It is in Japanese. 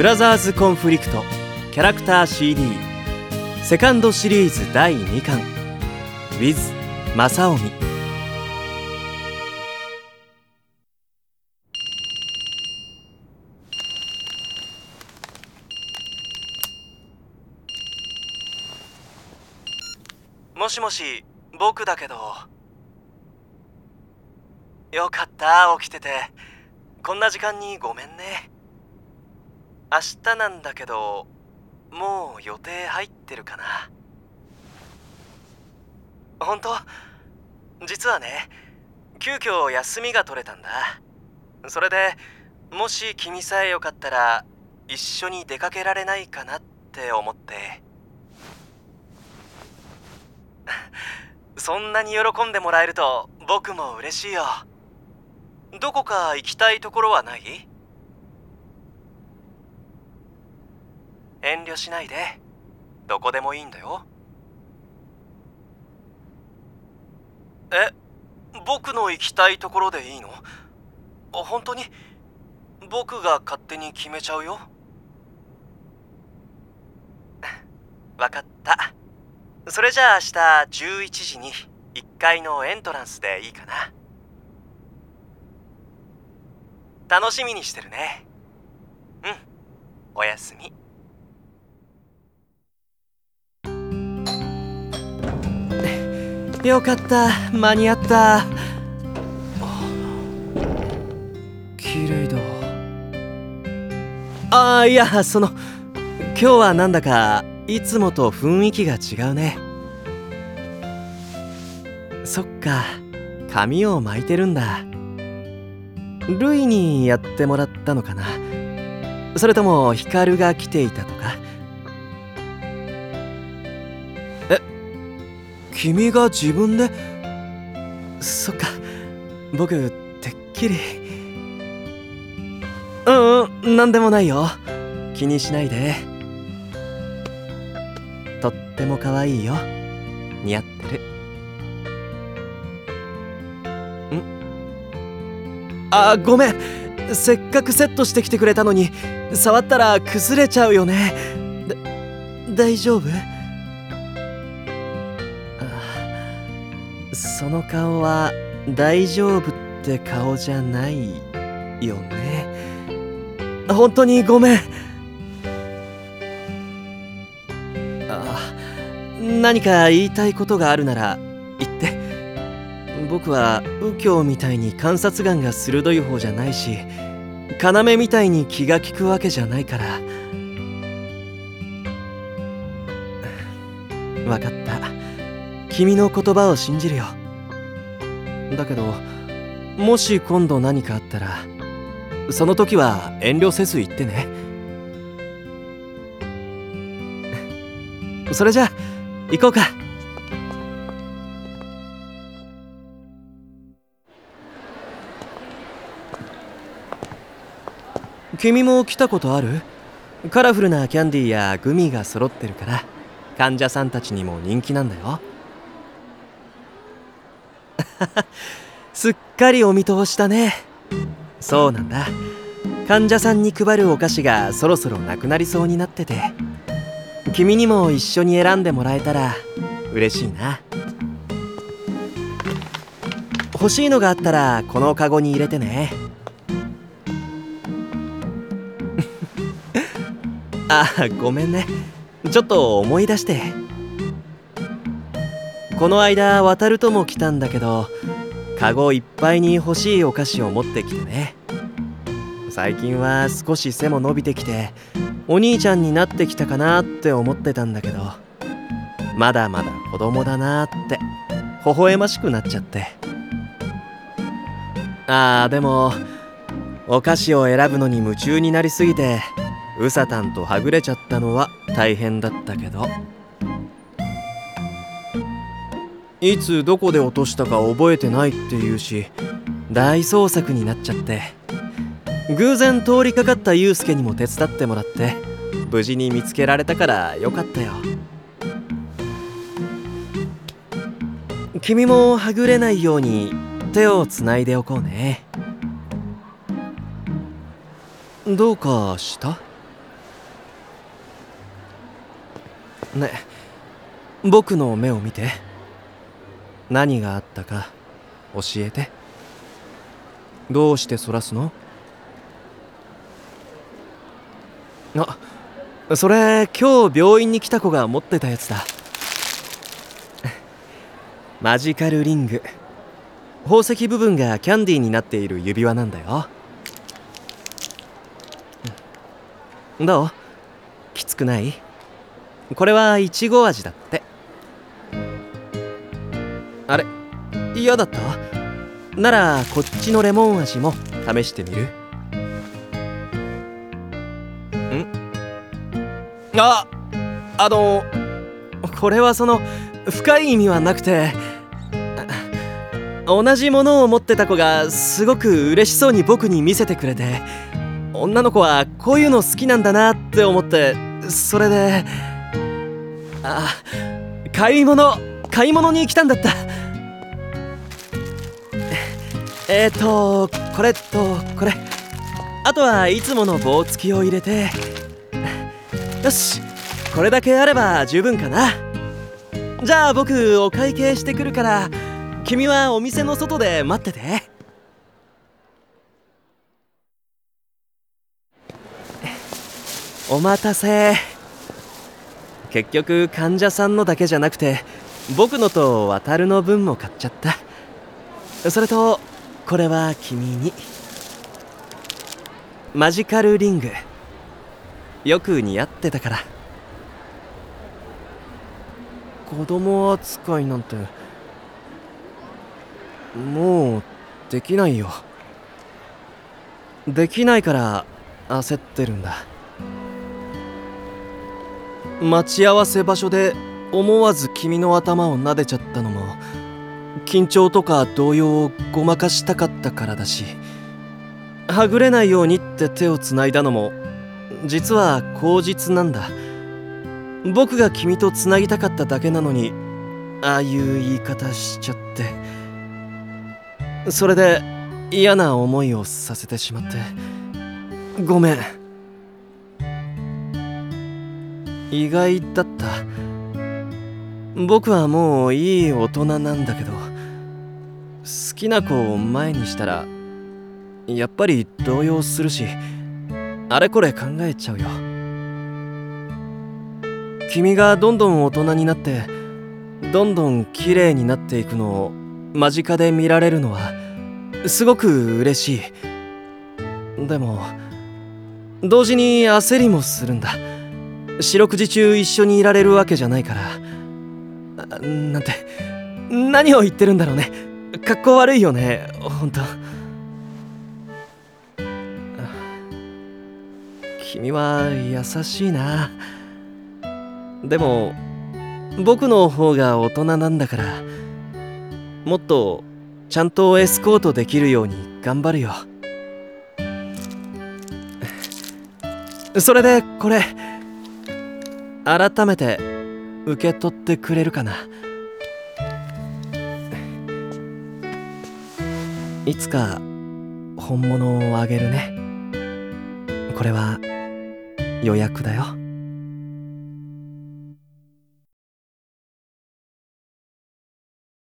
ブラザーズ・コンフリクトキャラクター CD セカンドシリーズ第2巻 with 正臣もしもし僕だけど。よかった起きてて。こんな時間にごめんね。明日なんだけどもう予定入ってるかな？本当？実はね急遽休みが取れたんだ。それでもし君さえよかったら一緒に出かけられないかなって思って。そんなに喜んでもらえると僕も嬉しいよ。どこか行きたいところはない？遠慮しないで。どこでもいいんだよ。え僕の行きたいところでいいの？本当に？僕が勝手に決めちゃうよ？分かった。それじゃあ明日11時に1階のエントランスでいいかな。楽しみにしてるね。うん。おやすみ。よかった。間に合った。綺麗だ。ああいやその今日はなんだかいつもと雰囲気が違うね。そっか髪を巻いてるんだ。ルイにやってもらったのかな。それともヒカルが来ていたとか？君が自分で。そっか。僕てっきり。うんうん。何でもないよ。気にしないで。とっても可愛いよ。似合ってる。ん？あごめん。せっかくセットしてきてくれたのに触ったら崩れちゃうよね。だ大丈夫？その顔は大丈夫って顔じゃないよね。本当にごめん。あ何か言いたいことがあるなら言って。僕は右京みたいに観察眼が鋭い方じゃないし要みたいに気が利くわけじゃないから。分かった。君の言葉を信じるよ。だけどもし今度何かあったらその時は遠慮せず言ってね。それじゃ行こうか。君も来たことある？カラフルなキャンディーやグミが揃ってるから患者さんたちにも人気なんだよ。すっかりお見通しだね。そうなんだ。患者さんに配るお菓子がそろそろなくなりそうになってて。君にも一緒に選んでもらえたら嬉しいな。欲しいのがあったらこのカゴに入れてね。あごめんね。ちょっと思い出して。この間渡るとも来たんだけどカゴいっぱいに欲しいお菓子を持ってきてね。最近は少し背も伸びてきてお兄ちゃんになってきたかなって思ってたんだけどまだまだ子供だなって微笑ましくなっちゃって。あーでもお菓子を選ぶのに夢中になりすぎてウサタンとはぐれちゃったのは大変だったけど。いつどこで落としたか覚えてないって言うし大捜索になっちゃって。偶然通りかかったユウスケにも手伝ってもらって無事に見つけられたからよかったよ。君もはぐれないように手をつないでおこうね。どうかした？ね僕の目を見て。何があったか教えて。どうしてそらすの？あそれ今日病院に来た子が持ってたやつだ。マジカルリング。宝石部分がキャンディーになっている指輪なんだよ。どう？きつくない？これはいちご味だって。あれ嫌だった？ならこっちのレモン味も試してみる？ん？ああのこれはその深い意味はなくて同じものを持ってた子がすごく嬉しそうに僕に見せてくれて女の子はこういうの好きなんだなって思ってそれであ買い物買い物に来たんだった。えっ、ー、とこれとこれ。あとはいつもの棒付きを入れて。よしこれだけあれば十分かな。じゃあ僕お会計してくるから君はお店の外で待ってて。お待たせ。結局患者さんのだけじゃなくて僕のと渡るの分も買っちゃった。それとこれは君に。マジカルリング。よく似合ってたから。子供扱いなんてもうできないよ。できないから焦ってるんだ。待ち合わせ場所で思わず君の頭を撫でちゃったのも緊張とか動揺をごまかしたかったからだしはぐれないようにって手をつないだのも実は口実なんだ。僕が君とつなぎたかっただけなのにああいう言い方しちゃって。それで嫌な思いをさせてしまって。ごめん。意外だった。僕はもういい大人なんだけど好きな子を前にしたらやっぱり動揺するしあれこれ考えちゃうよ。君がどんどん大人になってどんどん綺麗になっていくのを間近で見られるのはすごく嬉しい。でも同時に焦りもするんだ。四六時中一緒にいられるわけじゃないからなんて何を言ってるんだろうね。格好悪いよね。本当。君は優しいな。でも僕の方が大人なんだからもっとちゃんとエスコートできるように頑張るよ。それでこれ改めて受け取ってくれるかな？いつか本物をあげるね。これは予約だよ。